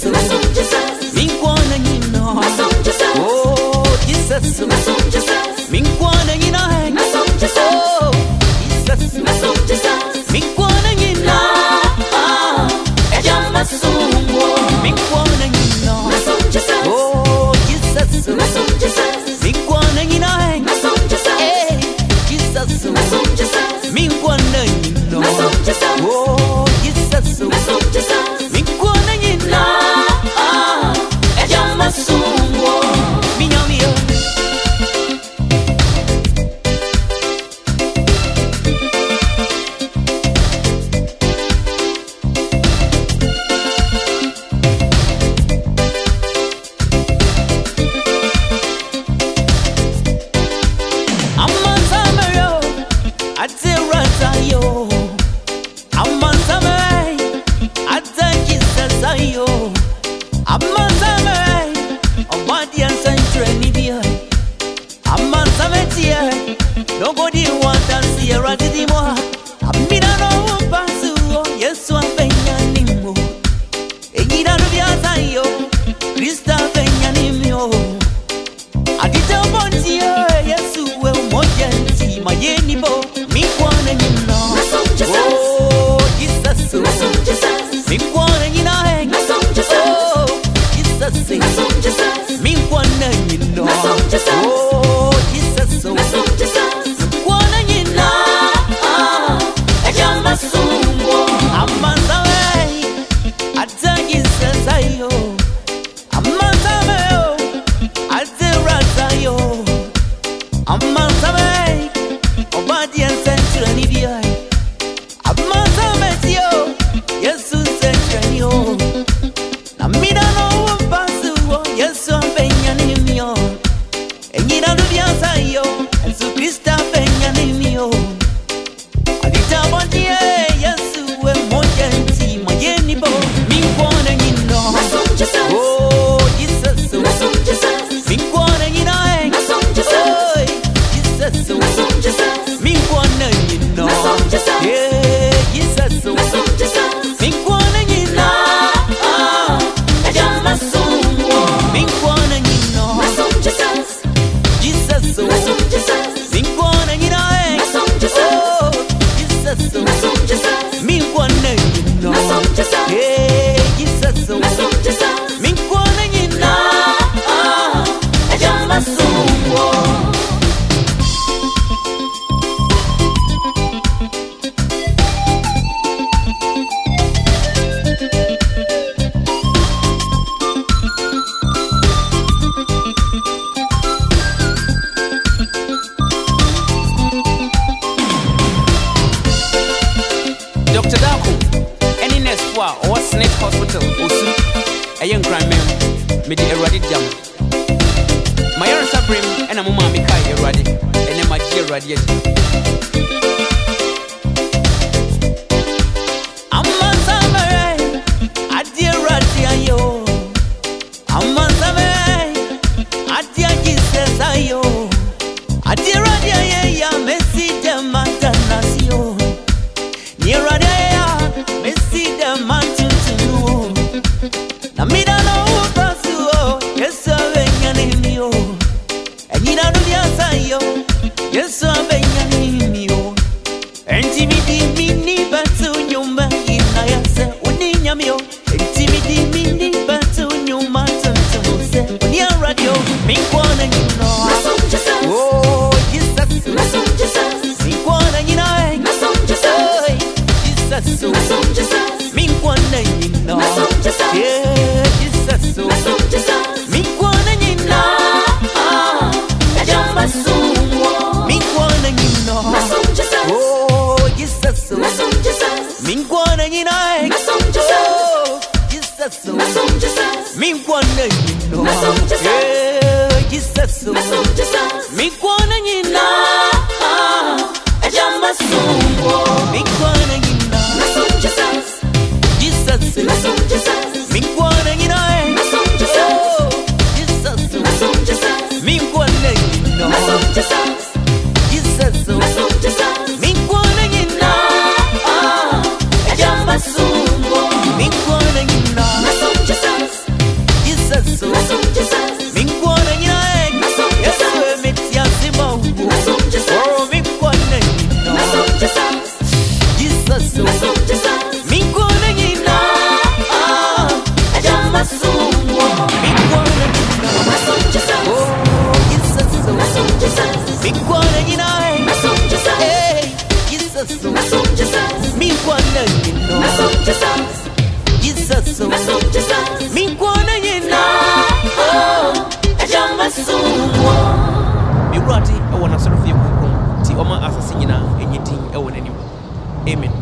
Jesus Masung Jesus Min kwana nyina Masung Jesus Oh Jesus Masung Jesus Min kwana nyina Masung Jesus Oh Jesus Masung Jesus sayo. Amasame ọmọdé ẹsẹ ntura níbí ẹ amasame tiẹ lọgọdí wọn dansi ẹrọ títí mọ àmìnàdọ wọn bá sí wọ yẹsù afẹnyà ni mo èyí dànù bí àtàyò krista afẹnyà ni mi o àdìjẹ ọmọ tiẹ yẹsù ẹ mọ jẹ ntì. Or Snake Hospital, Osu, a young crime man, made a ruddy jam. My own supreme and a mama Mika a ruddy, And you don't know the yes, I been your And TVD mini batu nyumba inayasa uninyamio. And TVD mini batu nyumba tuntumuse. Unia radio, minkwana mi kwana nyina. Oh, Jesus, mi kwana nyina. Yeah, Jesus, kwana nyina. Mi Mewurade ɛwɔ n'asɔrɔfie kronkron nti ɔma asase nyinaa ɛnyɛ din ɛwɔ n'anim amen